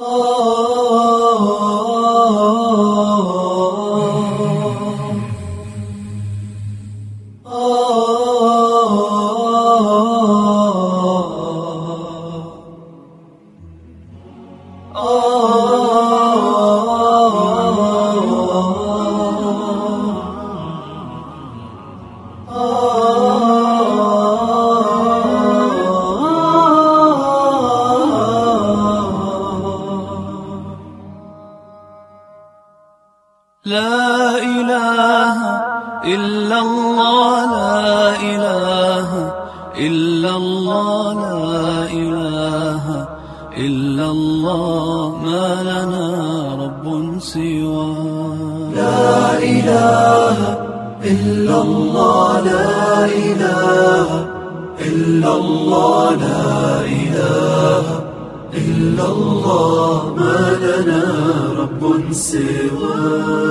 لا إلا الله لا إله إلا الله لا إله إلا الله ما لنا رب سوى لا إله إلا الله لا إله إلا الله لا إله إلا الله ما لنا رب سواه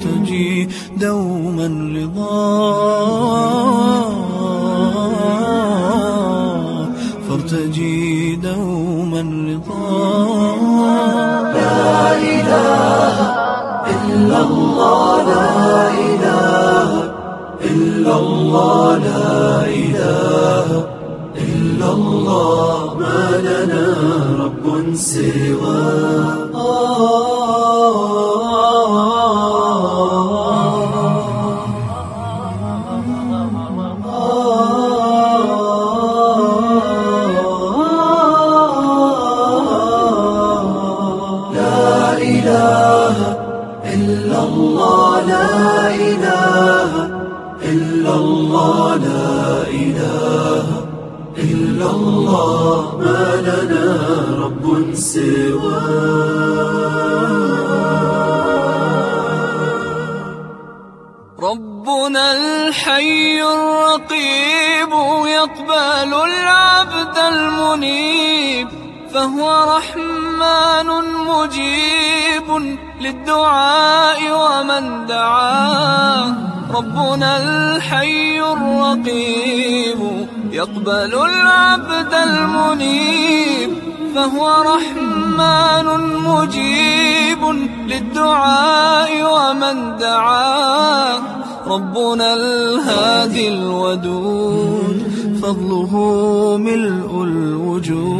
فارتجي دوما رضا. فارتجي دوما رضا. لا إله إلا الله، لا إله إلا الله لا إله إلا الله ما لنا رب سواه الله لا إله إلا الله لا إله إلا الله ما لنا رب سواه ربنا الحي الرقيب يقبل العبد المنيب فهو رحمن مجيب للدعاء ومن دعاه. ربنا الحي الرقيب يقبل العبد المنيب. فهو رحمن مجيب للدعاء ومن دعاه. ربنا الهادي الودود. فضله ملء الوجود.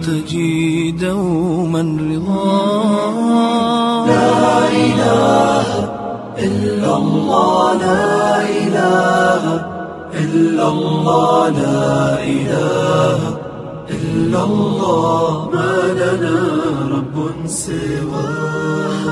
فارتجي دوما رضا. لا إله إلا الله، لا إله إلا الله، لا إله إلا الله. ما لنا رب سواه